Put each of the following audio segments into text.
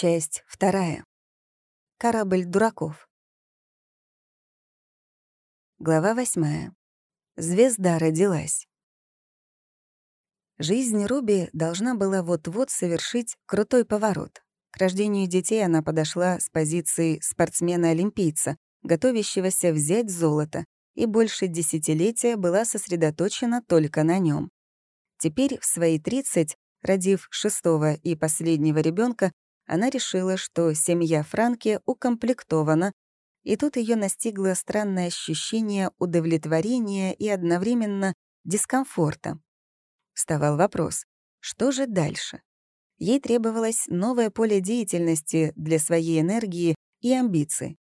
Часть вторая. Корабль дураков. Глава восьмая. Звезда родилась. Жизнь Руби должна была вот-вот совершить крутой поворот. К рождению детей она подошла с позиции спортсмена-олимпийца, готовящегося взять золото, и больше десятилетия была сосредоточена только на нем. Теперь, в свои 30, родив шестого и последнего ребенка, она решила, что семья Франки укомплектована, и тут ее настигло странное ощущение удовлетворения и одновременно дискомфорта. Вставал вопрос, что же дальше? Ей требовалось новое поле деятельности для своей энергии и амбиций.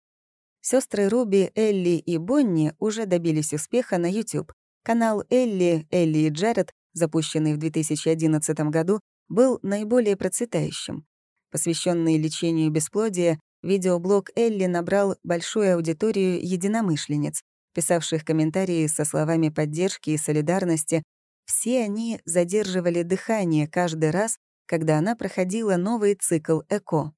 Сестры Руби, Элли и Бонни уже добились успеха на YouTube. Канал Элли, Элли и Джаред, запущенный в 2011 году, был наиболее процветающим. Посвященный лечению бесплодия, видеоблог Элли набрал большую аудиторию единомышленниц, писавших комментарии со словами поддержки и солидарности. Все они задерживали дыхание каждый раз, когда она проходила новый цикл ЭКО.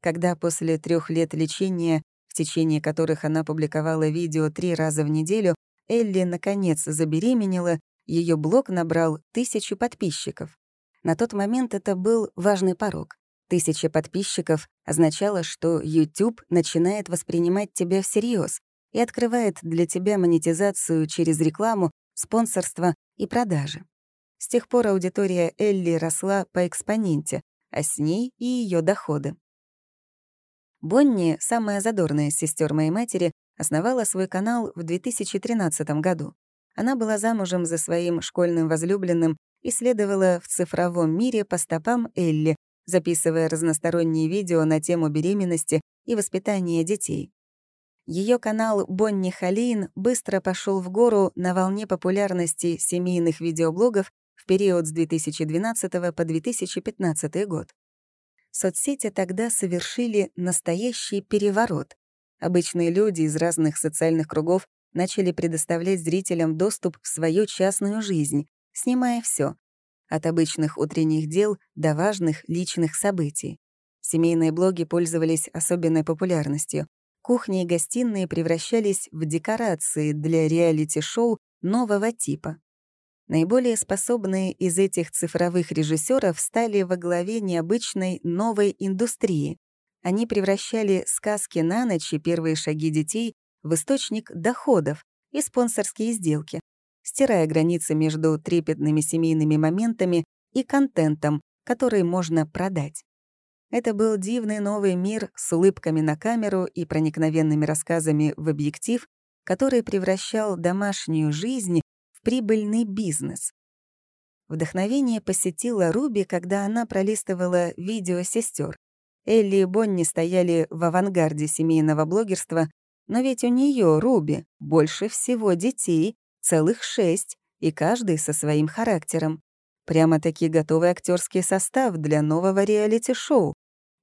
Когда после трех лет лечения, в течение которых она публиковала видео три раза в неделю, Элли, наконец, забеременела, ее блог набрал тысячу подписчиков. На тот момент это был важный порог. Тысяча подписчиков означало, что YouTube начинает воспринимать тебя всерьез и открывает для тебя монетизацию через рекламу, спонсорство и продажи. С тех пор аудитория Элли росла по экспоненте, а с ней и ее доходы. Бонни, самая задорная из сестер моей матери, основала свой канал в 2013 году. Она была замужем за своим школьным возлюбленным и следовала в цифровом мире по стопам Элли, записывая разносторонние видео на тему беременности и воспитания детей. Ее канал «Бонни Халейн» быстро пошел в гору на волне популярности семейных видеоблогов в период с 2012 по 2015 год. Соцсети тогда совершили настоящий переворот. Обычные люди из разных социальных кругов начали предоставлять зрителям доступ в свою частную жизнь, снимая все от обычных утренних дел до важных личных событий. Семейные блоги пользовались особенной популярностью. Кухни и гостиные превращались в декорации для реалити-шоу нового типа. Наиболее способные из этих цифровых режиссеров стали во главе необычной новой индустрии. Они превращали сказки на ночь и первые шаги детей в источник доходов и спонсорские сделки, стирая границы между трепетными семейными моментами и контентом, который можно продать. Это был дивный новый мир с улыбками на камеру и проникновенными рассказами в объектив, который превращал домашнюю жизнь в прибыльный бизнес. Вдохновение посетило Руби, когда она пролистывала видео сестер. Элли и Бонни стояли в авангарде семейного блогерства, но ведь у нее, Руби, больше всего детей, Целых шесть, и каждый со своим характером. Прямо-таки готовый актерский состав для нового реалити-шоу.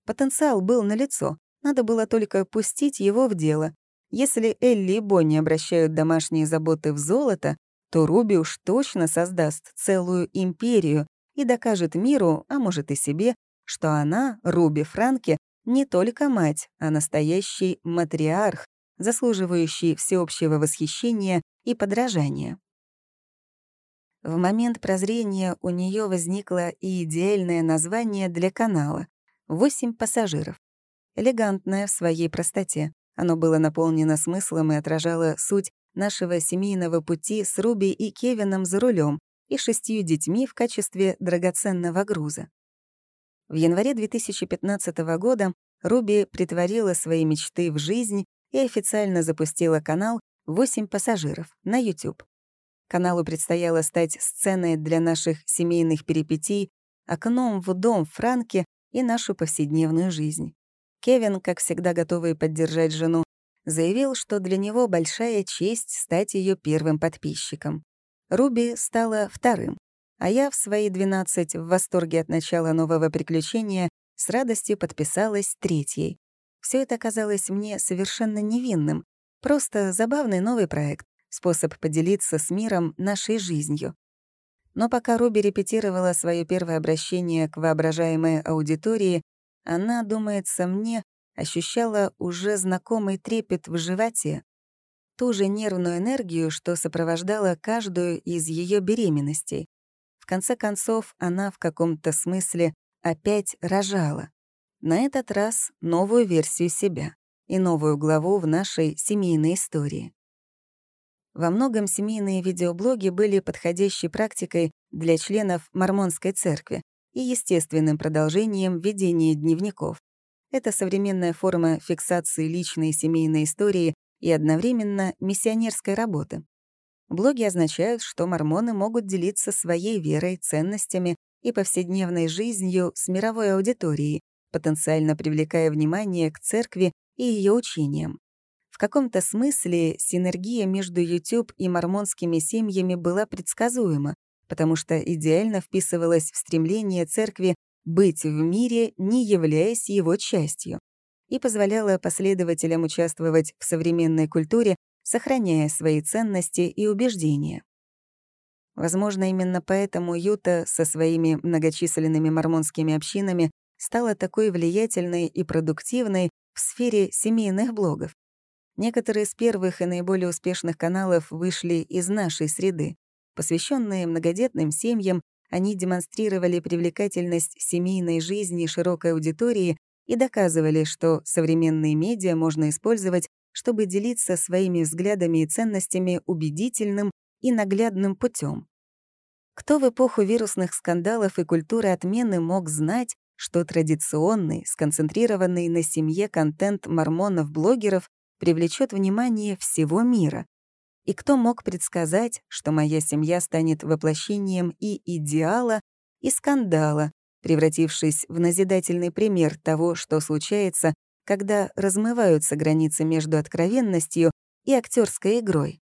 Потенциал был налицо, надо было только пустить его в дело. Если Элли и Бонни обращают домашние заботы в золото, то Руби уж точно создаст целую империю и докажет миру, а может и себе, что она, Руби Франки, не только мать, а настоящий матриарх, заслуживающий всеобщего восхищения и подражания. В момент прозрения у нее возникло и идеальное название для канала — «Восемь пассажиров». Элегантное в своей простоте. Оно было наполнено смыслом и отражало суть нашего семейного пути с Руби и Кевином за рулем и шестью детьми в качестве драгоценного груза. В январе 2015 года Руби притворила свои мечты в жизнь и официально запустила канал «8 пассажиров» на YouTube. Каналу предстояло стать сценой для наших семейных перипетий, окном в дом Франки и нашу повседневную жизнь. Кевин, как всегда готовый поддержать жену, заявил, что для него большая честь стать ее первым подписчиком. Руби стала вторым, а я в свои 12 в восторге от начала нового приключения с радостью подписалась третьей. Все это казалось мне совершенно невинным, просто забавный новый проект, способ поделиться с миром нашей жизнью. Но пока Руби репетировала свое первое обращение к воображаемой аудитории, она, думается мне, ощущала уже знакомый трепет в животе, ту же нервную энергию, что сопровождала каждую из ее беременностей. В конце концов, она в каком-то смысле опять рожала. На этот раз новую версию себя и новую главу в нашей семейной истории. Во многом семейные видеоблоги были подходящей практикой для членов Мормонской церкви и естественным продолжением ведения дневников. Это современная форма фиксации личной семейной истории и одновременно миссионерской работы. Блоги означают, что мормоны могут делиться своей верой, ценностями и повседневной жизнью с мировой аудиторией, потенциально привлекая внимание к церкви и ее учениям каком-то смысле синергия между YouTube и мормонскими семьями была предсказуема, потому что идеально вписывалась в стремление церкви быть в мире, не являясь его частью, и позволяла последователям участвовать в современной культуре, сохраняя свои ценности и убеждения. Возможно, именно поэтому Юта со своими многочисленными мормонскими общинами стала такой влиятельной и продуктивной в сфере семейных блогов. Некоторые из первых и наиболее успешных каналов вышли из нашей среды. Посвященные многодетным семьям, они демонстрировали привлекательность семейной жизни широкой аудитории и доказывали, что современные медиа можно использовать, чтобы делиться своими взглядами и ценностями убедительным и наглядным путем. Кто в эпоху вирусных скандалов и культуры отмены мог знать, что традиционный, сконцентрированный на семье контент мормонов-блогеров привлечет внимание всего мира. И кто мог предсказать, что моя семья станет воплощением и идеала, и скандала, превратившись в назидательный пример того, что случается, когда размываются границы между откровенностью и актерской игрой.